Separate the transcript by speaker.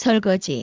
Speaker 1: 설거지.